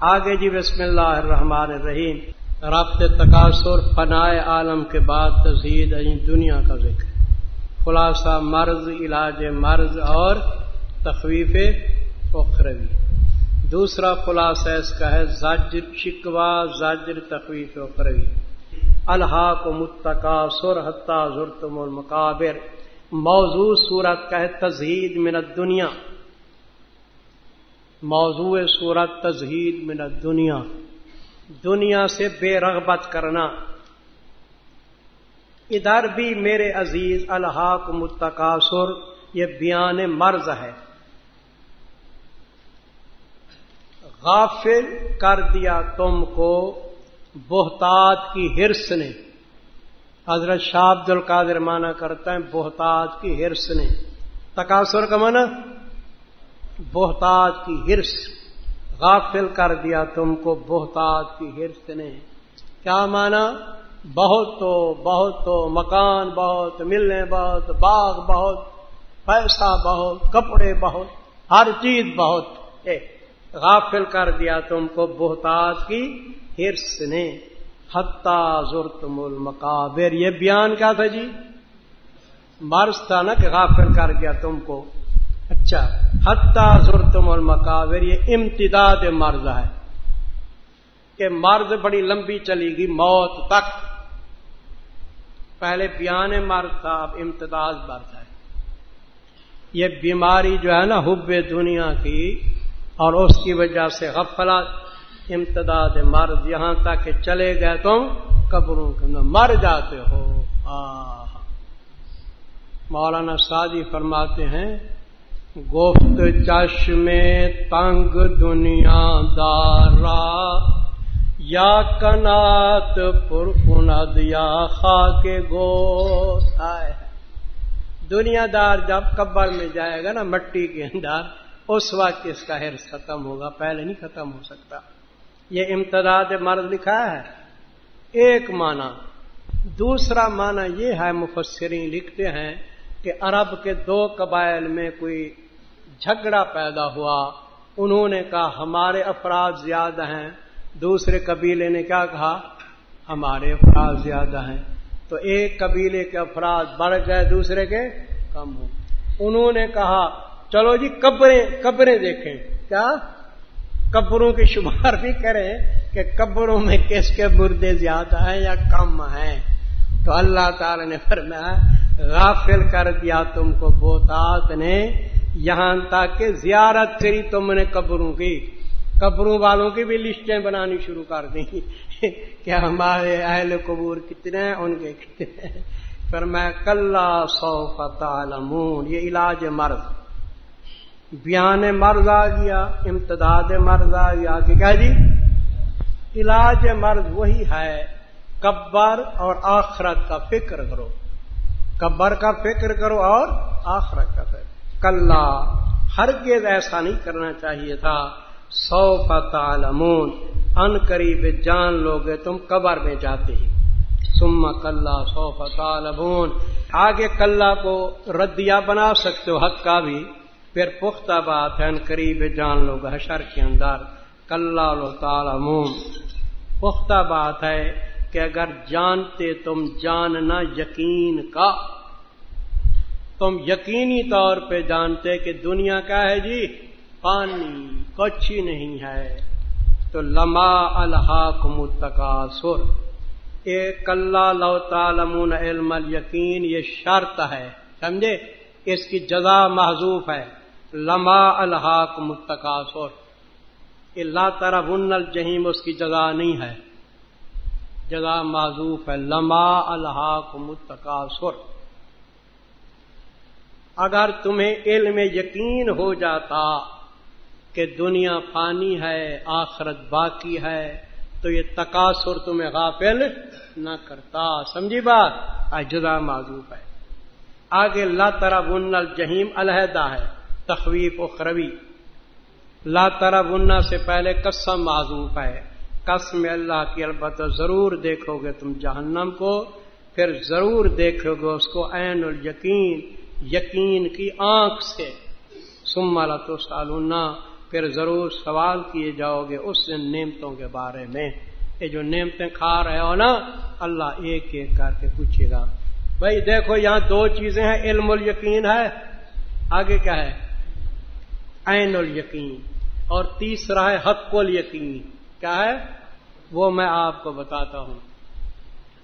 آگے جی بسم اللہ الرحمن الرحیم۔ رابط تقاصر فنائے عالم کے بعد تزید یعنی دنیا کا ذکر۔ خلاصہ، مرض، علاج مرض اور تخویف اخروی۔ دوسرا خلاصہ اس کا ہے زاجر شکوا زاجر تخویف اخروی۔ الحا کو متقاصر حتہ ضرتم المقابر۔ موضوع صورت کا ہے تزہید منت دنیا موضوع صورت تزہید من دنیا دنیا سے بے رغبت کرنا۔ ادھر بھی میرے عزیز الحاق متقاصر، یہ بیان مرض ہے۔ غافل کر دیا تم کو بہتات کی ہرس نے۔ حضرت شاہ عبد القادر مانا کرتا ہے بہتات کی ہرس نے۔ تقاصر کا مانا بہتاج کی ہرس غافل کر دیا تم کو، بہتاج کی ہرس نے۔ کیا مانا؟ بہت تو بہت تو، مکان بہت، ملنے بہت، باغ بہت، پیسہ بہت، کپڑے بہت، ہر چیز بہت۔ غافل کر دیا تم کو بہتاج کی ہرس نے۔ حتہ ضرتم المقابر۔ یہ بیان کیا تھا جی؟ مرض تھا نا کہ غافل کر گیا تم کو۔ اچھا حتہ ضرورتم المقابر، یہ امتداد مرض ہے کہ مرض بڑی لمبی چلی گی، موت تک۔ پہلے بیان مرض تھا، اب امتداد مرض ہے۔ یہ بیماری جو ہے نا، حب دنیا کی، اور اس کی وجہ سے غفلت، امتداد مرض یہاں تک کہ چلے گئے تم قبروں کے اندر، مر جاتے ہو۔ مولانا سادی فرماتے ہیں گفت چشم تنگ دنیا دارا یا کنات پر کند یا خاک گوشت آئے۔ دنیا دار جب قبر میں جائے گا نا مٹی کے اندر، اس وقت اس کا حرص ختم ہوگا، پہلے نہیں ختم ہو سکتا۔ یہ امتداد مرد لکھا ہے۔ ایک معنی۔ دوسرا معنی یہ ہے، مفسرین لکھتے ہیں کہ عرب کے دو قبائل میں کوئی جھگڑا پیدا ہوا۔ انہوں نے کہا، ہمارے افراد زیادہ ہیں۔ دوسرے قبیلے نے کیا کہا؟ ہمارے افراد زیادہ ہیں۔ تو ایک قبیلے کے افراد بڑھ گئے، دوسرے کے کم ہو۔ انہوں نے کہا، چلو جی قبریں قبریں دیکھیں۔ کیا؟ قبروں کی شمار بھی کریں کہ قبروں میں کس کے مردے زیادہ ہیں یا کم ہیں۔ تو اللہ تعالی نے فرمایا، غافل کر دیا تم کو، بوتات نے یہاں تک کہ زیارت کری تم نے قبروں کی، قبروں والوں کی بھی لسٹیں بنانی شروع کر دی۔ کہ ہمارے اہل قبور کتنے ہیں، ان کے کتنے ہیں۔ پھر میں کل سو فتح یہ علاج مرض۔ بیان مرض آ گیا، امتداد مرض آ گیا کہ کہہ جی علاج مرض وہی ہے، قبر اور آخرت کا فکر کرو۔ قبر کا فکر کرو اور آخرت کا فکر۔ کل ہرگز ایسا نہیں کرنا چاہیے تھا۔ سو پتالمون ان قریب جان لوگ تم قبر میں جاتے ہی۔ سما کل سو فتالمون آگے کل کو ردیا بنا سکتے ہو، حق کا بھی۔ پھر پختہ بات ہے، ان قریب جان لوگ، حشر کے اندر۔ کل تعالمون پختہ بات ہے کہ اگر جانتے تم جاننا یقین کا۔ تم یقینی طور پہ جانتے کہ دنیا کا ہے جی پانی کچھ ہی نہیں ہے۔ تو لما الحاق متقاصر ایک اللہ لو تعلمون علم یقین یہ شرط ہے۔ سمجھے؟ اس کی جزا محضوف ہے۔ لما الحاق متقاصر اللہ طرف الجہیم اس کی جزا نہیں ہے۔ جزا معذوف ہے۔ لما الحاق متقاصر اگر تمہیں علم یقین ہو جاتا کہ دنیا فانی ہے، آخرت باقی ہے، تو یہ تقاصر تمہیں غافل نہ کرتا۔ سمجھی بات؟ اجزا معذوف ہے۔ آگے لا ترا بن الجہیم علیحدہ ہے، تخویف و خروی۔ لا ترا بننا سے پہلے قسم معذوف ہے۔ قسم اللہ کی البتہ ضرور دیکھو گے تم جہنم کو، پھر ضرور دیکھو گے اس کو عین الیقین یقین کی آنکھ سے۔ سما تو سالونا پھر ضرور سوال کیے جاؤ گے اس نعمتوں کے بارے میں۔ یہ جو نعمتیں کھا رہے ہو نا، اللہ ایک ایک کر کے پوچھے گا۔ بھائی دیکھو، یہاں دو چیزیں ہیں، علم ال یقین ہے۔ آگے کیا ہے؟ عین ال یقین۔ اور تیسرا ہے، حق ال یقین۔ کیا ہے؟ وہ میں آپ کو بتاتا ہوں۔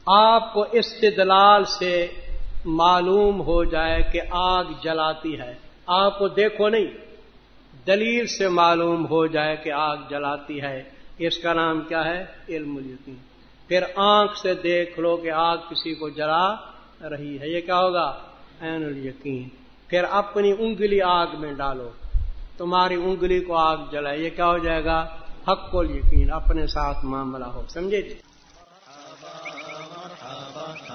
آپ کو استدلال سے معلوم ہو جائے کہ آگ جلاتی ہے۔ آپ کو دیکھو نہیں۔ دلیل سے معلوم ہو جائے کہ آگ جلاتی ہے۔ اس کا نام کیا ہے؟ علم الیقین پھر آنکھ سے دیکھ لو کہ آگ کسی کو جلا رہی ہے۔ یہ کیا ہوگا؟ عین الیقین پھر اپنی انگلی آگ میں ڈالو۔ تمہاری انگلی کو آگ جلائے۔ یہ کیا ہو جائے گا؟ حق کو یقین اپنے ساتھ معاملہ ہو۔ سمجھے جی؟